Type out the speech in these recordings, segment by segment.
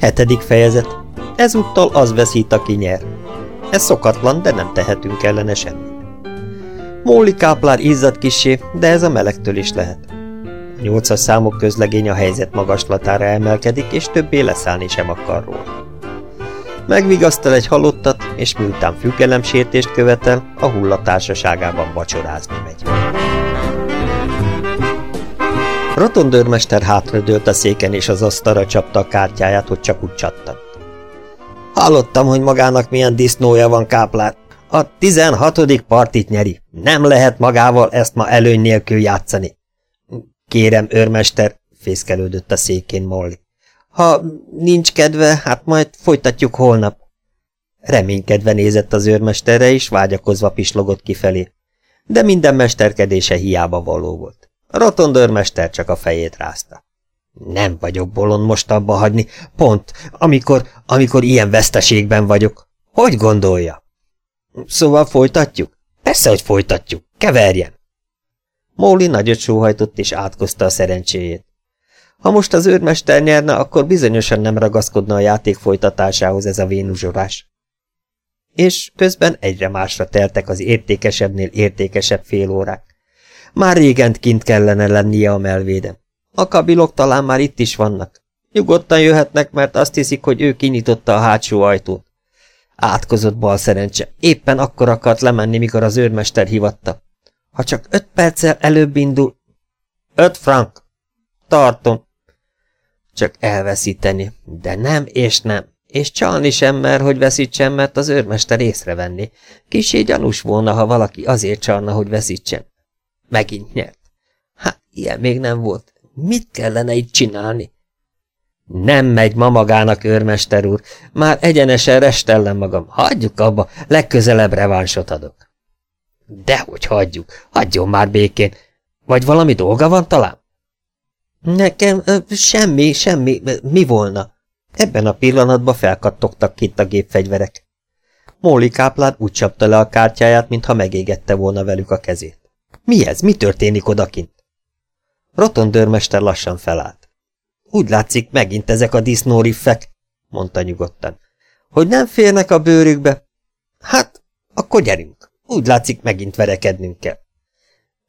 Hetedik fejezet. Ezúttal az veszít, aki nyer. Ez szokatlan, de nem tehetünk ellene semmit. Móli káplár izzad kisé, de ez a melegtől is lehet. A nyolcas számok közlegény a helyzet magaslatára emelkedik, és többé leszállni sem akar róla. Megvigasztal egy halottat, és miután függelemsértést követel, a hullatársaságában vacsorázni megy. Rotondőrmester hátradőlt a széken, és az asztalra csapta a kártyáját, hogy csak úgy csattant. Hallottam, hogy magának milyen disznója van, káplár. A tizenhatodik partit nyeri. Nem lehet magával ezt ma előny nélkül játszani. Kérem, őrmester, fészkelődött a székén Molly. Ha nincs kedve, hát majd folytatjuk holnap. Reménykedve nézett az őrmesterre, és vágyakozva pislogott kifelé. De minden mesterkedése hiába való volt. A rotondőrmester csak a fejét rázta. Nem vagyok bolond most abba hagyni, pont, amikor, amikor ilyen veszteségben vagyok. Hogy gondolja? Szóval folytatjuk? Persze, hogy folytatjuk. Keverjen! Móli nagyot sóhajtott és átkozta a szerencséjét. Ha most az őrmester nyerne, akkor bizonyosan nem ragaszkodna a játék folytatásához ez a vénuzsorás. És közben egyre másra teltek az értékesebbnél értékesebb fél órák. Már régen kint kellene lennie a melvédem. A kabilok talán már itt is vannak. Nyugodtan jöhetnek, mert azt hiszik, hogy ő kinyitotta a hátsó ajtót. Átkozott bal szerencse. Éppen akkor akart lemenni, mikor az őrmester hivatta. Ha csak öt perccel előbb indul... Öt frank. Tartom. Csak elveszíteni. De nem és nem. És csalni sem mer, hogy veszítsen, mert az őrmester észrevenni. Kisé gyanús volna, ha valaki azért csalna, hogy veszítsen. Megint nyert. Hát, ilyen még nem volt. Mit kellene itt csinálni? Nem megy ma magának, őrmester úr. Már egyenesen restellem magam. Hagyjuk abba, legközelebb revánsot adok. Dehogy hagyjuk. Hagyjon már békén. Vagy valami dolga van talán? Nekem ö, semmi, semmi. Mi volna? Ebben a pillanatban felkattogtak kint a gépfegyverek. Móli káplán úgy csapta le a kártyáját, mintha megégette volna velük a kezét. Mi ez? Mi történik odakint? Rotondőrmester lassan felállt. Úgy látszik, megint ezek a disznóriffek, mondta nyugodtan. Hogy nem férnek a bőrükbe? Hát, akkor gyerünk. Úgy látszik, megint verekednünk kell.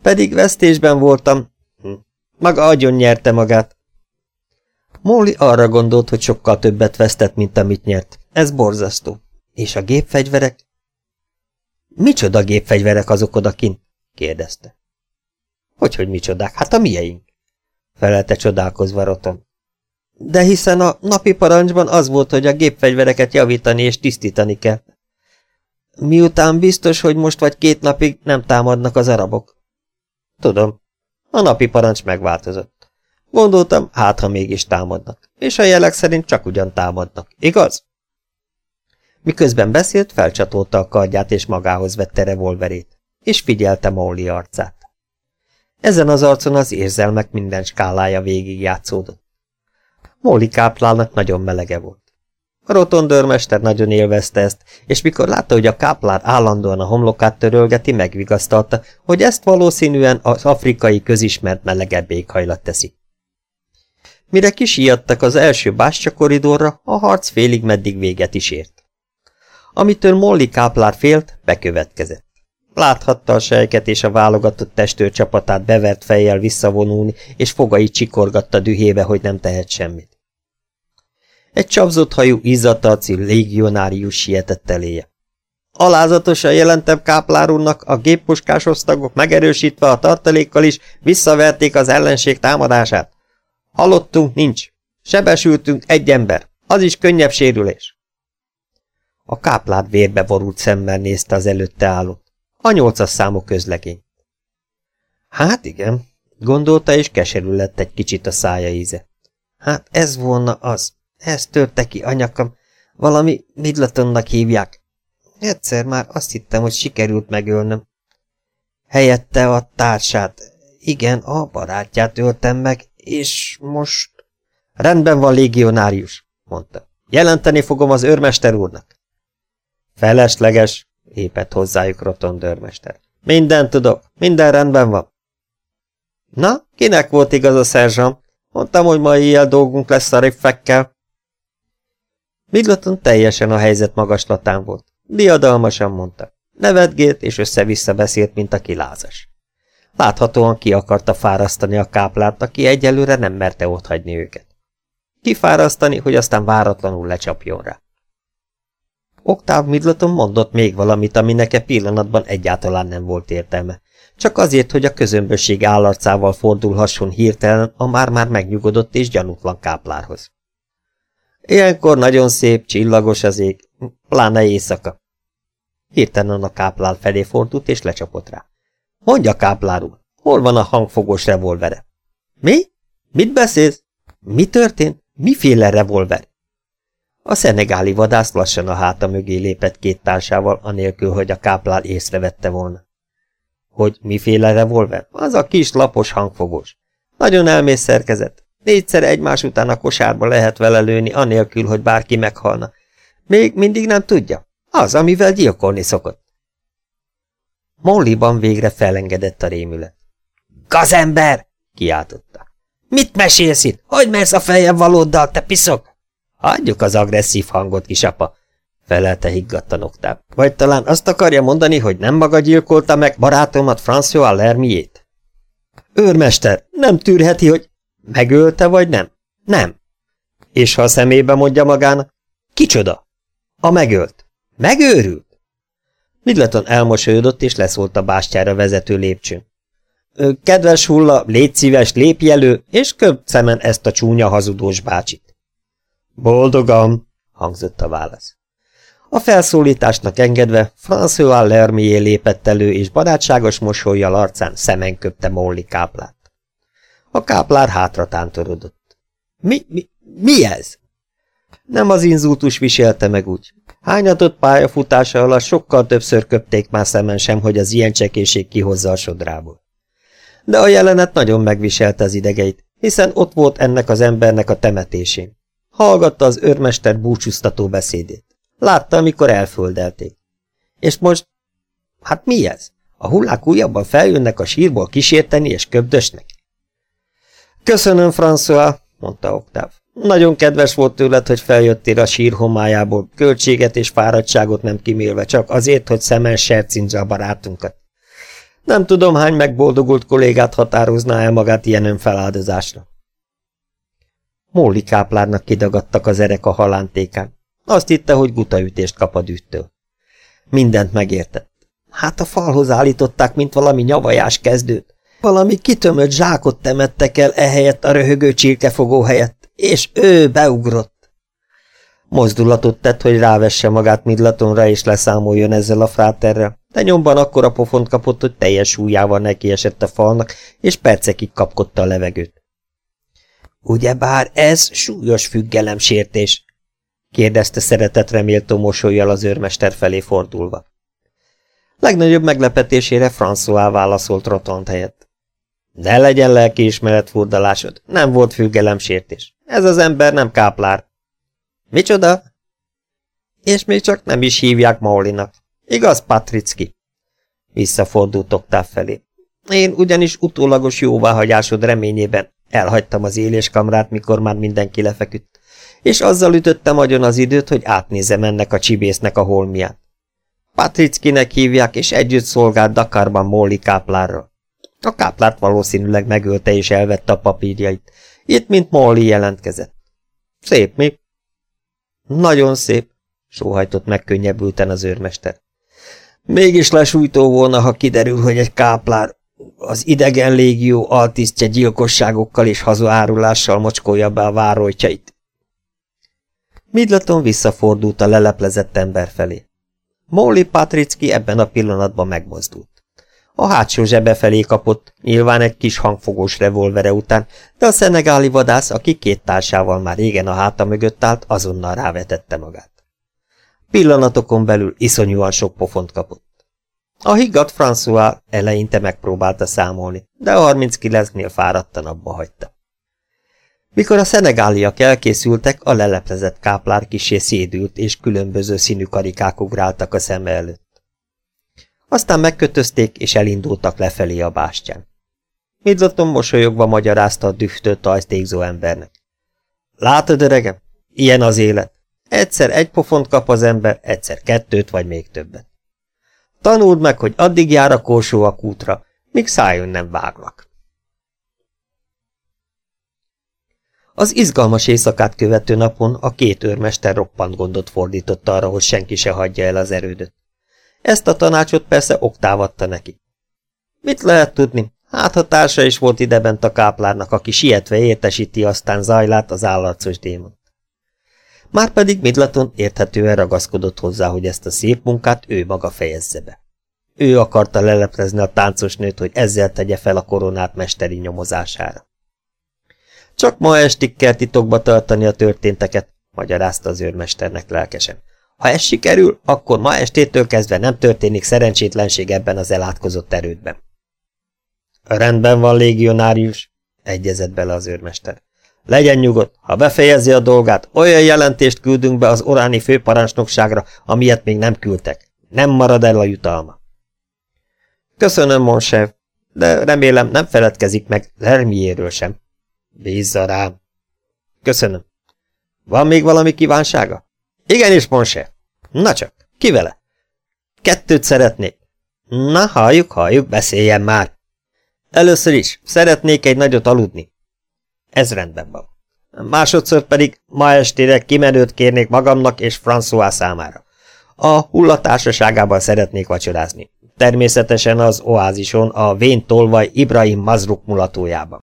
Pedig vesztésben voltam. Hm. Maga agyon nyerte magát. Móli arra gondolt, hogy sokkal többet vesztett, mint amit nyert. Ez borzasztó. És a gépfegyverek? Micsoda gépfegyverek azok odakint? Kérdezte. Hogyhogy hogy micsodák? Hát a mieink. Felelte csodálkozva rotom. De hiszen a napi parancsban az volt, hogy a gépfegyvereket javítani és tisztítani kell. Miután biztos, hogy most vagy két napig nem támadnak az arabok. Tudom, a napi parancs megváltozott. Gondoltam, hát ha mégis támadnak, és a jelek szerint csak ugyan támadnak, igaz? Miközben beszélt, felcsatolta a kardját és magához vette revolverét, és figyelte Molly arcát. Ezen az arcon az érzelmek minden skálája végig játszódott. Molly káplának nagyon melege volt. A rotondőrmester nagyon élvezte ezt, és mikor látta, hogy a káplár állandóan a homlokát törölgeti, megvigasztalta, hogy ezt valószínűen az afrikai közismert melegebb éghajlat teszi. Mire kisijadtak az első bástya koridorra, a harc félig meddig véget is ért. Amitől Molly káplár félt, bekövetkezett. Láthatta a sejket és a válogatott testőr csapatát bevert fejjel visszavonulni, és fogai csikorgatta dühébe, hogy nem tehet semmit. Egy csapzott hajú, izzadtarci légionárius sietett eléje. Alázatosan jelentem káplárúrnak, a géppuskás osztagok megerősítve a tartalékkal is visszaverték az ellenség támadását. Halottunk nincs. Sebesültünk egy ember. Az is könnyebb sérülés. A káplát vérbe borult szemmel nézte az előtte állót. A nyolcas számú közlegény. Hát igen, gondolta, és keserű lett egy kicsit a szája íze. Hát ez volna az. Ez törte ki anyakam. Valami Midlatonnak hívják. Egyszer már azt hittem, hogy sikerült megölnöm. Helyette a társát. Igen, a barátját öltem meg, és most... Rendben van, légionárius, mondta. Jelenteni fogom az őrmester úrnak. Felesleges, lépett hozzájuk rotondőrmester. Minden tudok, minden rendben van. Na, kinek volt igaz a szerzsam? Mondtam, hogy ma éjjel dolgunk lesz a riffekkel. Midlaton teljesen a helyzet magaslatán volt. Diadalmasan mondta. Nevetgélt és össze-vissza beszélt, mint a kilázas. Láthatóan ki akarta fárasztani a káplát, aki egyelőre nem merte otthagyni őket. Kifárasztani, hogy aztán váratlanul lecsapjon rá. Oktáv Midlaton mondott még valamit, ami neke pillanatban egyáltalán nem volt értelme. Csak azért, hogy a közömbösség állarcával fordulhasson hirtelen a már-már megnyugodott és gyanútlan káplárhoz. Ilyenkor nagyon szép, csillagos az ég, pláne éjszaka. Hirtelen a káplár felé fordult és lecsapott rá. Mondja, káplár úr, hol van a hangfogós revolvere? Mi? Mit beszélsz? Mi történt? Miféle revolver? A szenegáli vadász lassan a háta mögé lépett két társával, anélkül, hogy a káplár észrevette volna. Hogy miféle revolver? Az a kis lapos hangfogós. Nagyon elmész szerkezet. Négyszer egymás után a kosárba lehet vele lőni, anélkül, hogy bárki meghalna. Még mindig nem tudja? Az, amivel gyilkolni szokott. Mollyban végre felengedett a rémület. Gazember! kiáltotta. Mit mesélsz itt? Hogy mersz a fejem valóddal, te piszok? Hagyjuk az agresszív hangot, kisapa, felelte higgadtan Oktáv. Vagy talán azt akarja mondani, hogy nem maga gyilkolta meg barátomat François Lermiét? Őrmester, nem tűrheti, hogy... Megölte vagy nem? Nem. És ha a szemébe mondja magának? Kicsoda? A megölt. Megőrült? Midleton elmosolyodott, és leszólt a bástyára vezető lépcsőn. Kedves hulla, légy szíves, lépj elő, és köpt szemen ezt a csúnya hazudós bácsit. Boldogan, hangzott a válasz. A felszólításnak engedve François Lermié lépett elő, és barátságos mosolyjal arcán szemen köpte Molly káplát. A káplár hátra tántorodott. Mi, mi, mi ez? Nem az inzultus viselte meg úgy. Hányatott pályafutása alatt sokkal többször köpték már szemen sem, hogy az ilyen csekéség kihozza a sodrából. De a jelenet nagyon megviselte az idegeit, hiszen ott volt ennek az embernek a temetésén. Hallgatta az őrmester búcsúztató beszédét. Látta, amikor elföldelték. És most... Hát mi ez? A hullák újabban feljönnek a sírból kísérteni és köbdösnek? Köszönöm, François, mondta Oktáv. Nagyon kedves volt tőled, hogy feljöttél a sír homályából, költséget és fáradtságot nem kimélve, csak azért, hogy szemen sercincse a barátunkat. Nem tudom, hány megboldogult kollégát határozná el magát ilyen önfeláldozásra. Móli káplárnak kidagadtak az erek a halántékán. Azt hitte, hogy gutaütést kap a dűttől. Mindent megértett. Hát a falhoz állították, mint valami nyavajás kezdőt. Valami kitömött zsákot temettek el ehelyett a röhögő csirkefogó helyett, és ő beugrott. Mozdulatot tett, hogy rávesse magát Midlatonra és leszámoljon ezzel a fráterrel, de nyomban akkora pofont kapott, hogy teljes súlyával nekiesett a falnak, és percekig kapkodta a levegőt. Ugyebár ez súlyos függelemsértés, kérdezte szeretetre méltó mosolyjal az őrmester felé fordulva. Legnagyobb meglepetésére François válaszolt rotont helyett. Ne legyen lelkiismeret furdalásod, nem volt függelemsértés. Ez az ember nem káplár. Micsoda? És még csak nem is hívják Maulinak. Igaz, Patricki? Visszafordult Oktáv felé. Én ugyanis utólagos jóváhagyásod reményében elhagytam az éléskamrát, mikor már mindenki lefeküdt, és azzal ütöttem agyon az időt, hogy átnézem ennek a csibésznek a holmiát. Patrickinek hívják, és együtt szolgált Dakarban Molly káplárral. A káplárt valószínűleg megölte és elvette a papírjait. Itt, mint Molly jelentkezett. Szép, mi? Nagyon szép, sóhajtott megkönnyebbülten az őrmester. Mégis lesújtó volna, ha kiderül, hogy egy káplár az idegen légió altisztje gyilkosságokkal és hazuárulással mocskolja be a vároltjait. Midlaton visszafordult a leleplezett ember felé. Molly Patricki ebben a pillanatban megmozdult. A hátsó zsebe felé kapott, nyilván egy kis hangfogós revolvere után, de a szenegáli vadász, aki két társával már régen a háta mögött állt, azonnal rávetette magát. Pillanatokon belül iszonyúan sok pofont kapott. A higgadt François eleinte megpróbálta számolni, de a 39-nél fáradtan abba hagyta. Mikor a szenegáliak elkészültek, a leleplezett káplár kisé szédült, és különböző színű karikák ugráltak a szeme előtt. Aztán megkötözték, és elindultak lefelé a bástyán. Midlaton mosolyogva magyarázta a dühtölt ajsztékzó embernek. Látod, öregem? Ilyen az élet. Egyszer egy pofont kap az ember, egyszer kettőt vagy még többet. Tanuld meg, hogy addig jár a korsó a kútra, míg szájon nem váglak. Az izgalmas éjszakát követő napon a két őrmester roppant gondot fordított arra, hogy senki se hagyja el az erődöt. Ezt a tanácsot persze oktávatta neki. Mit lehet tudni? Hát, ha társa is volt idebent a káplárnak, aki sietve értesíti aztán zajlát az állarcos démon. Márpedig Midlaton érthetően ragaszkodott hozzá, hogy ezt a szép munkát ő maga fejezze be. Ő akarta leleplezni a táncos nőt, hogy ezzel tegye fel a koronát mesteri nyomozására. Csak ma estig kell titokba tartani a történteket, magyarázta az őrmesternek lelkesen. Ha ez sikerül, akkor ma estétől kezdve nem történik szerencsétlenség ebben az elátkozott erődben. Rendben van, légionárius, egyezett bele az őrmester. Legyen nyugodt, ha befejezi a dolgát, olyan jelentést küldünk be az oráni főparancsnokságra, amilyet még nem küldtek. Nem marad el a jutalma. Köszönöm, Monsev, de remélem nem feledkezik meg Lermiéről sem. Bízza rám. Köszönöm. Van még valami kívánsága? Igenis, Monsev. Na csak, ki vele? Kettőt szeretnék. Na, halljuk, halljuk, beszéljen már. Először is, szeretnék egy nagyot aludni. Ez rendben van. Másodszor pedig ma estére kimenőt kérnék magamnak és François számára. A hullatársaságában szeretnék vacsorázni. Természetesen az oázison, a vén tolvaj Ibrahim Mazruk mulatójában.